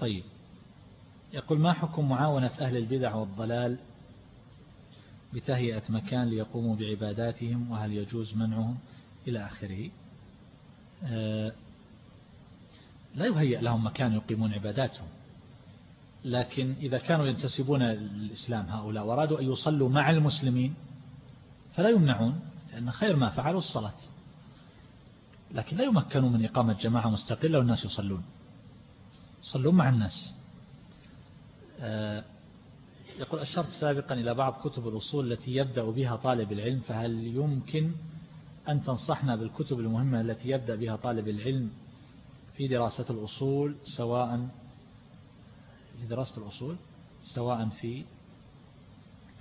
طيب. يقول ما حكم معاونة أهل البدع والضلال بتهيئة مكان ليقوموا بعباداتهم وهل يجوز منعهم إلى آخره؟ آه، لا يهيئ لهم مكان يقيمون عباداتهم. لكن إذا كانوا ينتسبون للإسلام هؤلاء وأرادوا أن يصلوا مع المسلمين فلا يمنعون لأن خير ما فعلوا الصلاة. لكن لا يمكنوا من إقامة جماعة مستقلة والناس يصلون. يصلون مع الناس. آه، يقول أشرت سابقا إلى بعض كتب الأصول التي يبدأ بها طالب العلم فهل يمكن أن تنصحنا بالكتب المهمة التي يبدأ بها طالب العلم في دراسة الأصول سواء في دراسة الأصول سواء في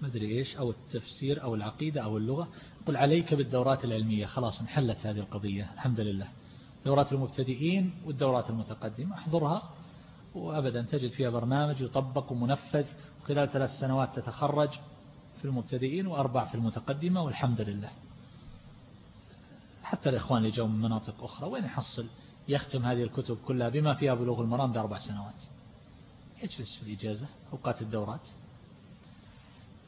مدري إيش أو التفسير أو العقيدة أو اللغة؟ قل عليك بالدورات العلمية. خلاص انحلت هذه القضية الحمد لله. دورات المبتدئين والدورات المتقدمة. احضرها. وأبدا تجد فيها برنامج يطبق ومنفذ خلال ثلاث سنوات تتخرج في المبتدئين وأربع في المتقدمة والحمد لله. حتى الإخوان اللي جاءوا من مناطق أخرى وين يحصل؟ يختم هذه الكتب كلها بما فيها بلوغ المرام بأربع سنوات. يجلس في الإجازة أوقات الدورات.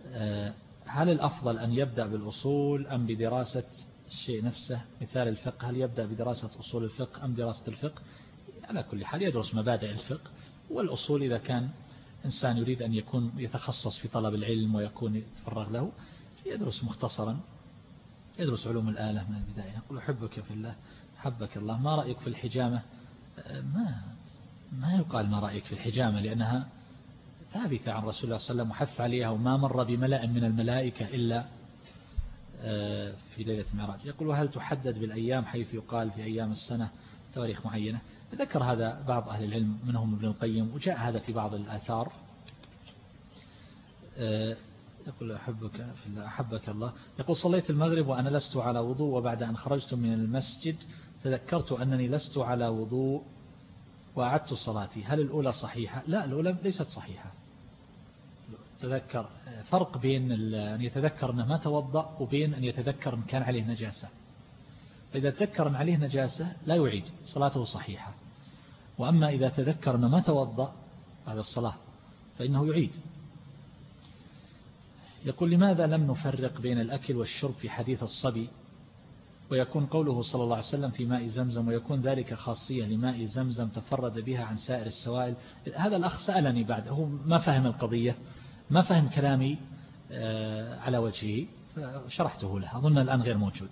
آه، هل الأفضل أن يبدأ بالأصول أم بدراسة الشيء نفسه؟ مثال الفقه هل يبدأ بدراسة أصول الفقه أم دراسة الفقه؟ على كل حال يدرس مبادئ الفقه والأصول إذا كان إنسان يريد أن يكون يتخصص في طلب العلم ويكون يتفرغ له يدرس مختصرا يدرس علوم الآلة من البداية. يقول أحبك في الله حبك الله. ما رأيك في الحجامة؟ ما ما يقال ما رأيك في الحجامة لأنها ثابتة عن رسول الله صلى الله عليه وسلم وحث عليها وما مر بملأ من الملائكة إلا آه، في ليلة المعراج. يقول وهل تحدد بالأيام حيث يقال في أيام السنة تواريخ معينة؟ ذكر هذا بعض أهل العلم منهم ابن القيم وجاء هذا في بعض الآثار. آه، يقول أحبك في الله أحبك الله. يقول صليت المغرب وأنا لست على وضوء وبعد أن خرجت من المسجد تذكرت أنني لست على وضوء وأعدت صلاتي. هل الأولى صحيحة؟ لا الأولى ليست صحيحة. تذكر فرق بين أن يتذكر أنه ما توضأ وبين أن يتذكر أن كان عليه نجاسة. فإذا تذكر أن عليه نجاسة لا يعيد صلاته صحيحة. وأما إذا تذكر أنه ما توضأ بعد الصلاة فإنه يعيد. يقول لماذا لم نفرق بين الأكل والشرب في حديث الصبي؟ ويكون قوله صلى الله عليه وسلم في ماء زمزم ويكون ذلك خاصية لماء زمزم تفرد بها عن سائر السوائل. هذا الأخ سألني بعد هو ما فهم القضية ما فهم كلامي آه، على وجهه شرحته له. أظن الآن غير موجود.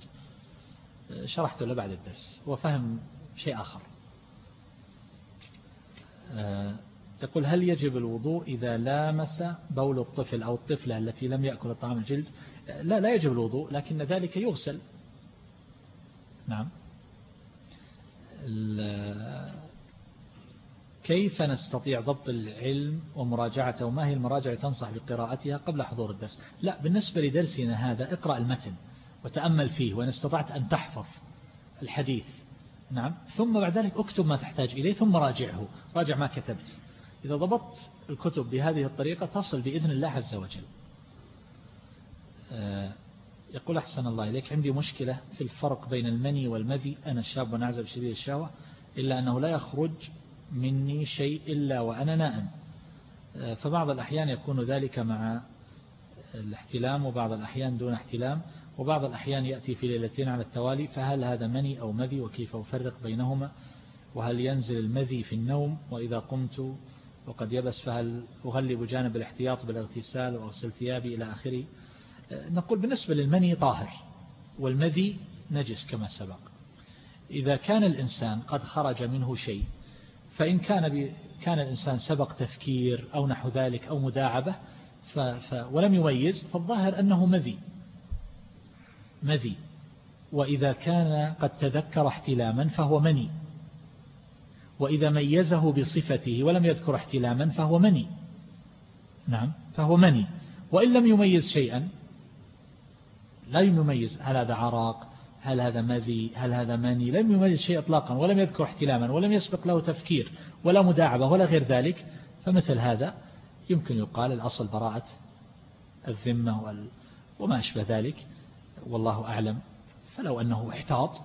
آه، شرحته له بعد الدرس. هو فهم شيء آخر. يقول هل يجب الوضوء إذا لامس بول الطفل أو الطفلة التي لم يأكل الطعام الجلد؟ لا لا يجب الوضوء لكن ذلك يغسل. نعم. كيف نستطيع ضبط العلم ومراجعته؟ وما هي المراجعة تنصح بقراءتها قبل حضور الدرس؟ لا بالنسبة لدرسنا هذا اقرأ المتن وتأمل فيه وإن استطعت أن تحفظ الحديث. نعم. ثم بعد ذلك اكتب ما تحتاج إليه ثم راجعه. راجع ما كتبت. إذا ضبطت الكتب بهذه الطريقة تصل بإذن الله عز وجل. آه، يقول أحسن الله إليك عندي مشكلة في الفرق بين المني والمذي. أنا شاب ونعزب شديد الشهوة إلا أنه لا يخرج مني شيء إلا وأنا نائم. آه، فبعض الأحيان يكون ذلك مع الاحتلام وبعض الأحيان دون احتلام. وبعض الأحيان يأتي في ليلتين على التوالي فهل هذا مني أو مذي؟ وكيف أفرق بينهما؟ وهل ينزل المذي في النوم؟ وإذا قمت وقد يبس فهل أغلب جانب الاحتياط بالاغتسال وأغسل ثيابي إلى آخره؟ نقول بالنسبة للمني طاهر والمذي نجس كما سبق. إذا كان الإنسان قد خرج منه شيء فإن كان. كان الإنسان سبق تفكير أو نحو ذلك أو مداعبة ف... ف... ولم يميز فالظاهر أنه مذي. مذي وإذا كان قد تذكر احتلاما فهو مني. وإذا ميزه بصفته ولم يذكر احتلاما فهو مني. نعم فهو مني. وإن لم يميز شيئا لا يميز هل هذا عراق هل هذا مذي هل هذا مني. لم يميز شيء اطلاقا ولم يذكر احتلاما ولم يسبق له تفكير ولا مداعبة ولا غير ذلك. فمثل هذا يمكن يقال الأصل براءة الذمة وما أشبه ذلك. والله أعلم. فلو أنه احتاط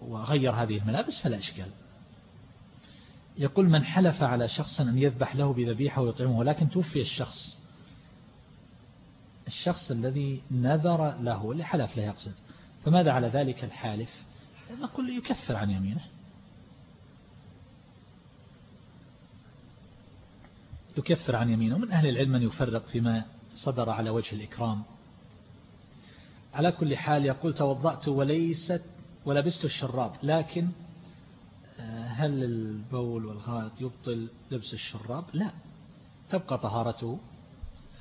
وغير هذه الملابس فلا إشكال. يقول من حلف على شخص أن يذبح له بذبيحة ويطعمه ولكن توفي الشخص. الشخص الذي نذر له اللي حلف له يقصد. فماذا على ذلك الحالف؟ نقول يكفر عن يمينه. يكفر عن يمينه. من أهل العلم من يفرق فيما صدر على وجه الإكرام. على كل حال يقول توضأت وليست ولبست الشراب لكن آه، هل البول والغائط يبطل لبس الشراب؟ لا. تبقى طهارته.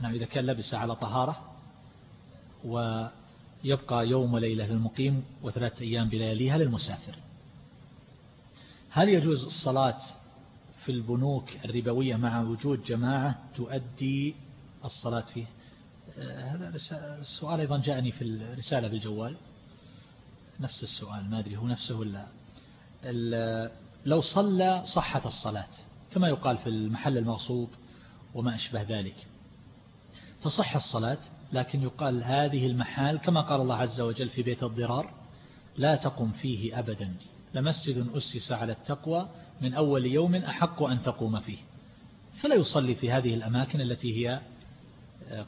نعم إذا كان لبس على طهارة ويبقى يوم وليلة للمقيم وثلاثة أيام بلياليها للمسافر. هل يجوز الصلاة في البنوك الربوية مع وجود جماعة تؤدي الصلاة فيه؟ هذا السؤال أيضا جاءني في الرسالة بالجوال. نفس السؤال ما أدري هو نفسه ولا لو صلى صحة الصلاة كما يقال في المحل المغصوب وما أشبه ذلك. تصح الصلاة لكن يقال هذه المحال كما قال الله عز وجل في بيت الضرار لا تقم فيه أبدا. لمسجد أسس على التقوى من أول يوم أحق أن تقوم فيه. فلا يصلي في هذه الأماكن التي هي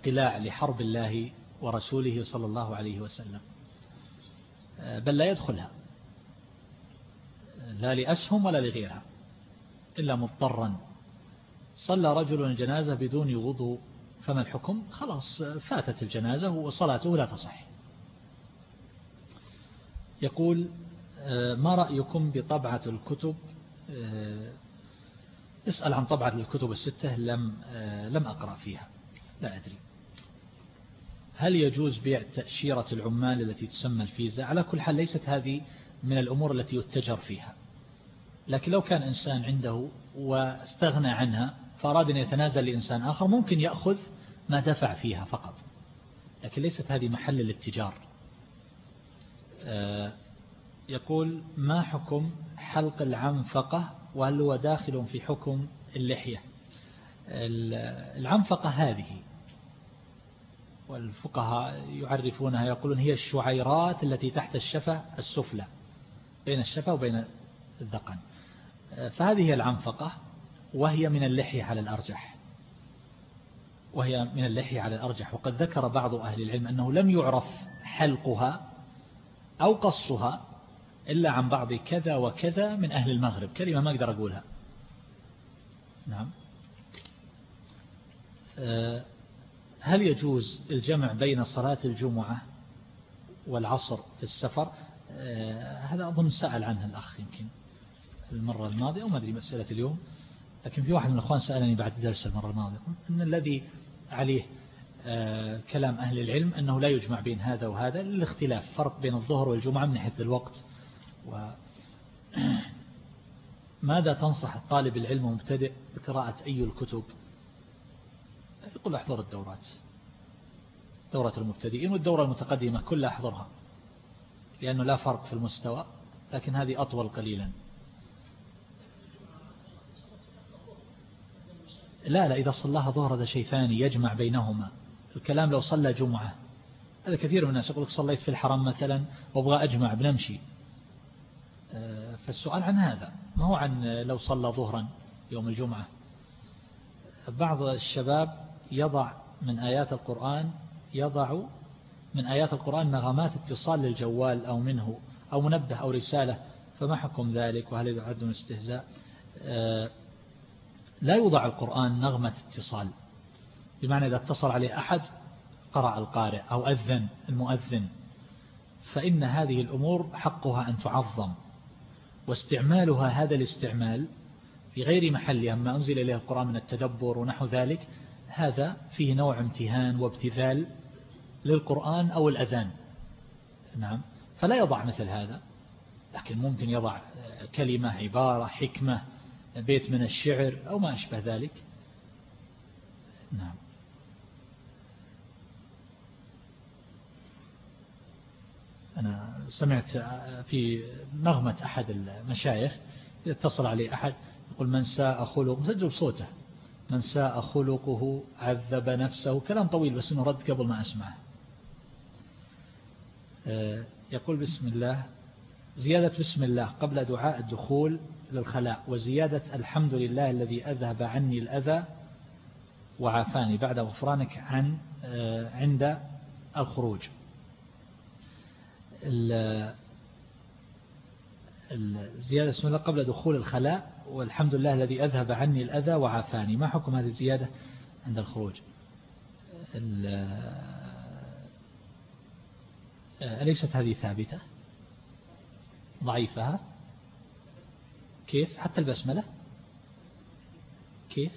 قلاع لحرب الله ورسوله صلى الله عليه وسلم. بل لا يدخلها. لا لأسهم ولا لغيرها إلا مضطرا. صلى رجل الجنازة بدون وضوء فما الحكم؟ خلاص فاتت الجنازة وصلاته لا تصح. يقول ما رأيكم بطبعة الكتب؟ اسأل عن طبعة الكتب الستة لم لم أقرأ فيها. لا أدري. هل يجوز بيع تأشيرة العمال التي تسمى الفيزا؟ على كل حال ليست هذه من الأمور التي يتجر فيها. لكن لو كان إنسان عنده واستغنى عنها فأراد أن يتنازل لإنسان آخر ممكن يأخذ ما دفع فيها فقط. لكن ليست هذه محل الاتجار. آه، يقول ما حكم حلق العنفقة وهل هو داخل في حكم اللحية؟ العنفقة هذه والفقهاء يعرفونها يقولون هي الشعيرات التي تحت الشفة السفلى بين الشفة وبين الذقن. فهذه هي العنفقة وهي من اللحية على الأرجح. وهي من اللحية على الأرجح. وقد ذكر بعض أهل العلم أنه لم يعرف حلقها أو قصها إلا عن بعض كذا وكذا من أهل المغرب. كلمة ما أقدر أقولها. نعم. آه، هل يجوز الجمع بين صلاة الجمعة والعصر في السفر؟ آه، هذا أظن سأل عنه الأخ يمكن المرة الماضية أو ما أدري مسألة اليوم. لكن في واحد من الأخوان سألني بعد درس المرة الماضية أن الذي عليه آه، كلام أهل العلم أنه لا يجمع بين هذا وهذا للاختلاف فرق بين الظهر والجمعة من ناحية الوقت. و ماذا تنصح الطالب العلم المبتدئ بقراءة أي الكتب؟ يقول أحضر الدورات. دورة المبتدئين والدورة المتقدمة كلها أحضرها. لأنه لا فرق في المستوى لكن هذه أطول قليلا. لا لا إذا صلاها ظهر هذا شيء ثاني يجمع بينهما. الكلام لو صلى جمعة. هذا كثير من الناس يقول لك صليت في الحرم مثلا وأبغى أجمع بنمشي. آه، فالسؤال عن هذا ما هو عن لو صلى ظهرا يوم الجمعة؟ بعض الشباب يضع من آيات القرآن يضع من آيات القرآن نغمات اتصال للجوال أو منه أو منبه أو رسالة فما حكم ذلك؟ وهل يعد من استهزاء؟ آه، لا يوضع القرآن نغمة اتصال. بمعنى إذا اتصل عليه أحد قرأ القارئ أو أذن المؤذن فإن هذه الأمور حقها أن تعظم واستعمالها هذا الاستعمال في غير محلها ما أنزل إليه القرآن من التدبر ونحو ذلك هذا فيه نوع امتهان وابتذال للقرآن أو الأذان. نعم. فلا يضع مثل هذا لكن ممكن يضع كلمة عبارة حكمة بيت من الشعر أو ما أشبه ذلك. نعم. أنا سمعت في نغمة أحد المشايخ اتصل عليه أحد يقول من ساء خلق سجل صوته. من ساء خلقه عذب نفسه. كلام طويل بس إنه رد قبل ما أسمعه. آه، يقول بسم الله. زيادة بسم الله قبل دعاء الدخول للخلاء وزيادة الحمد لله الذي أذهب عني الأذى وعافاني بعد غفرانك عن آه، عند الخروج. الزيادة اسم الله قبل دخول الخلاء والحمد لله الذي أذهب عني الأذى وعافاني. ما حكم هذه الزيادة عند الخروج؟ أليست هذه ثابتة؟ ضعيفة؟ كيف؟ حتى البسملة؟ كيف؟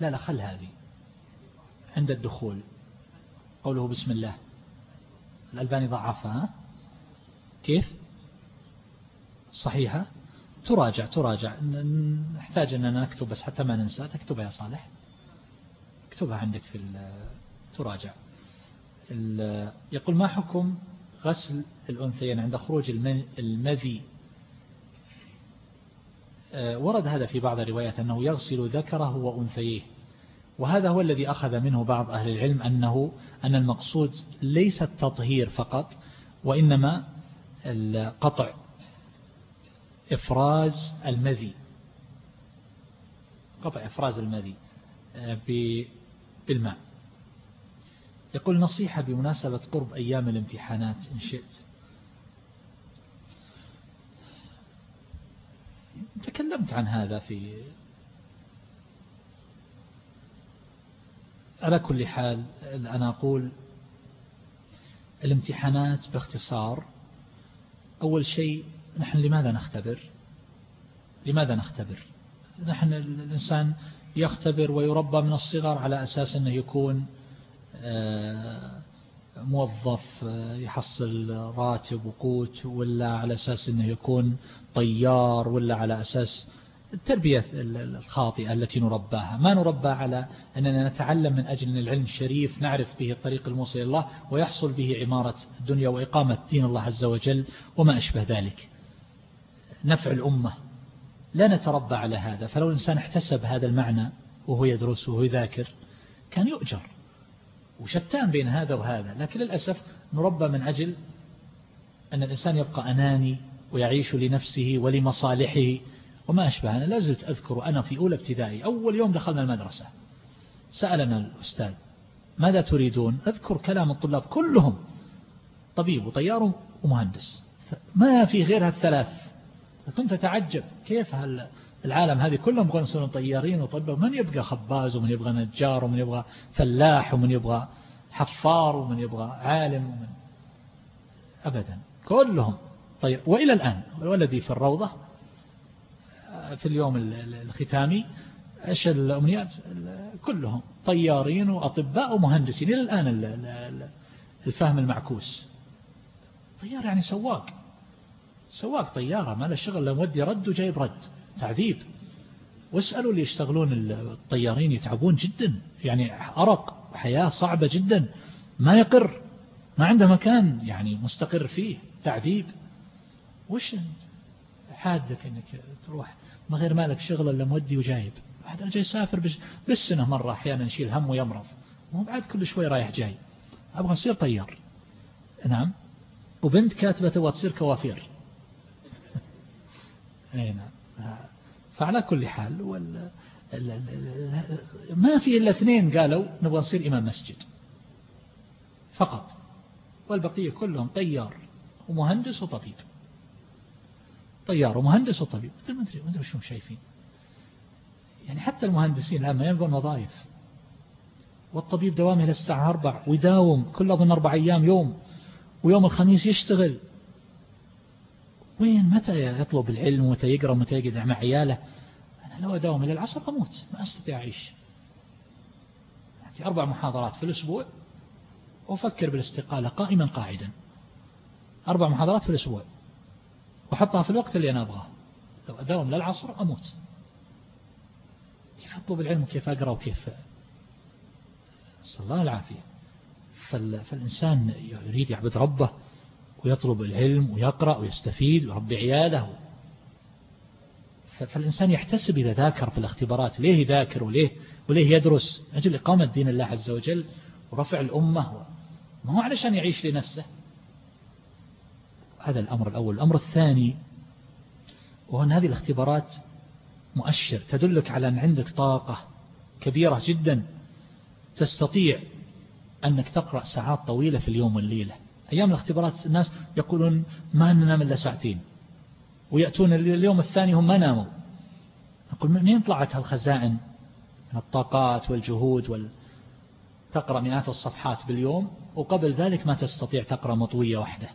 لا لا خل هذه. عند الدخول. قوله بسم الله. الألباني ضعفها. كيف؟ صحيحة. تراجع تراجع. نحتاج أننا نكتب بس حتى ما ننسى. تكتبها يا صالح. اكتبها عندك في تراجع. يقول ما حكم غسل الأنثيين عند خروج المذي؟ آه، ورد هذا في بعض الروايات أنه يغسل ذكره وأنثيه. وهذا هو الذي أخذ منه بعض أهل العلم أنه أن المقصود ليس التطهير فقط وإنما قطع. إفراز المذي. قطع إفراز المذي آه، بالماء. يقول نصيحة بمناسبة قرب أيام الامتحانات إن شئت. تكلمت عن هذا في على كل حال أنا أقول الامتحانات باختصار أول شيء نحن لماذا نختبر؟ لماذا نختبر؟ نحن الإنسان يختبر ويربى من الصغر على أساس أنه يكون آه، موظف آه، يحصل راتب وقوت ولا على أساس أنه يكون طيار ولا على أساس التربية الخاطئة التي نرباها. ما نربى على أننا نتعلم من أجل أن العلم الشريف نعرف به الطريق الموصل إلى الله ويحصل به عمارة الدنيا وإقامة دين الله عز وجل وما أشبه ذلك. نفع الأمة. لا نتربى على هذا. فلو الإنسان احتسب هذا المعنى وهو يدرس وهو يذاكر كان يؤجر وشتان بين هذا وهذا. لكن للأسف نربى من أجل أن الإنسان يبقى أناني ويعيش لنفسه ولمصالحه. وما أشبه أنا لازلت أذكر أنا في أولى ابتدائي أول يوم دخلنا المدرسة سألنا الأستاذ ماذا تريدون؟ أذكر كلام الطلاب كلهم طبيب وطيار ومهندس. ما في غير هالثلاث؟ كنت أتعجب كيف العالم هذه كلهم يبغون يصيرون طيارين وطبا من يبغى خباز ومن يبغى نجار ومن يبغى فلاح ومن يبغى حفار ومن يبغى عالم ومن أبدا. كلهم طيب وإلى الآن والذي في الروضة في اليوم الختامي إيش الأمنيات؟ كلهم طيارين وأطباء ومهندسين. إلى الآن الفهم المعكوس. طيار يعني سواق. سواق طيارة ما له شغل لو ودي رد وجايب رد تعذيب. واسألوا اللي يشتغلون الطيارين يتعبون جدا. يعني أرق حياة صعبة جدا. ما يقر ما عنده مكان. يعني مستقر فيه. تعذيب. وش حادك إنك تروح؟ ما غير مالك شغل إلا مودي وجايب. واحد جاي يسافر بالسنة مرة أحيانا يشيل هم ويمرض. مو بعد كل شوي رايح جاي. أبغى أصير طيار. نعم. وبنت كاتبة تبغى تصير كوافير. اي نعم. فعلى كل حال وال... ما في إلا اثنين قالوا نبغى نصير إمام مسجد. فقط. والبقية كلهم طيار ومهندس وطبيب. طيار ومهندس وطبيب. ما أدري ما أدري شو شايفين. يعني حتى المهندسين الآن ما يبغون وظائف. والطبيب دوامه للساعة أربع ويداوم كل أظن أربع أيام يوم ويوم الخميس يشتغل. وين؟ متى يطلب العلم ومتى يقرأ ومتى يقعد مع عياله؟ أنا لو أداوم إلى العصر أموت ما أستطيع أعيش. أربع محاضرات في الأسبوع وأفكر بالاستقالة قائما قاعدا. أربع محاضرات في الأسبوع وحطها في الوقت اللي أنا أبغاه. لو أداوم للعصر أموت. كيف أطلب العلم وكيف أقرأ وكيف صلى الله العافية. فالإنسان يريد يعبد ربه ويطلب العلم ويقرأ ويستفيد ويربي عياله فالإنسان يحتسب إذا ذاكر في الاختبارات ليه يذاكر وليه, وليه يدرس؟ أجل إقامة دين الله عز وجل ورفع الأمة. ما هو علشان يعيش لنفسه. هذا الأمر الأول. الأمر الثاني وهن هذه الاختبارات مؤشر تدلك على أن عندك طاقة كبيرة جدا تستطيع أنك تقرأ ساعات طويلة في اليوم والليلة. أيام الاختبارات الناس يقولون ما ننام إلا ساعتين. ويأتون اليوم الثاني هم ما ناموا. أقول منين طلعت هالخزائن؟ من الطاقات والجهود وال... تقرأ مئات الصفحات باليوم وقبل ذلك ما تستطيع تقرأ مطوية واحدة.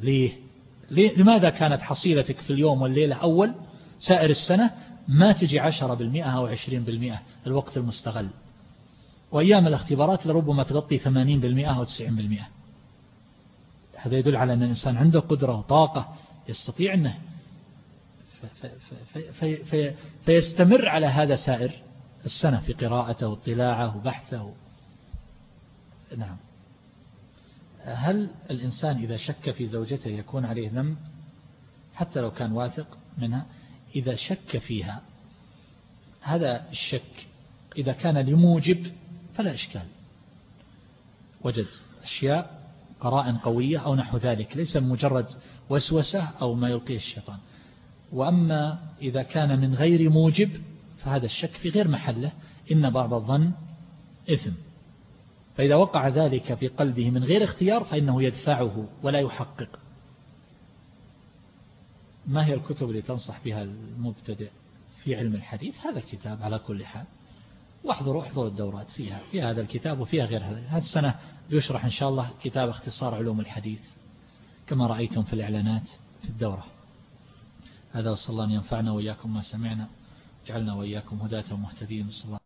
ليه؟ ليه؟ لماذا كانت حصيلتك في اليوم والليلة أول؟ سائر السنة ما تجي عشرة بالمئة أو عشرين بالمئة الوقت المستغل. وأيام الاختبارات لربما تغطي ثمانين بالمئة أو تسعين بالمئة. هذا يدل على أن الإنسان عنده قدرة وطاقة يستطيع أنه في في فيستمر على هذا سائر السنة في قراءته واطلاعه وبحثه. نعم. هل الإنسان إذا شك في زوجته يكون عليه ذنب؟ حتى لو كان واثق منها. إذا شك فيها هذا الشك إذا كان لموجب فلا إشكال. وجد أشياء قرائن قوية أو نحو ذلك ليس مجرد وسوسة أو ما يلقيه الشيطان. وأما إذا كان من غير موجب فهذا الشك في غير محله إن بعض الظن إثم. فإذا وقع ذلك في قلبه من غير اختيار فإنه يدفعه ولا يحقق. ما هي الكتب اللي تنصح بها المبتدئ في علم الحديث؟ هذا الكتاب على كل حال. واحضروا احضروا الدورات فيها في هذا الكتاب وفيها غير هذا. هذه السنة يشرح إن شاء الله كتاب اختصار علوم الحديث كما رأيتم في الإعلانات في الدورة. هذا وصلى الله أن ينفعنا وإياكم ما سمعنا. جعلنا وإياكم هداة مهتدين صلى الله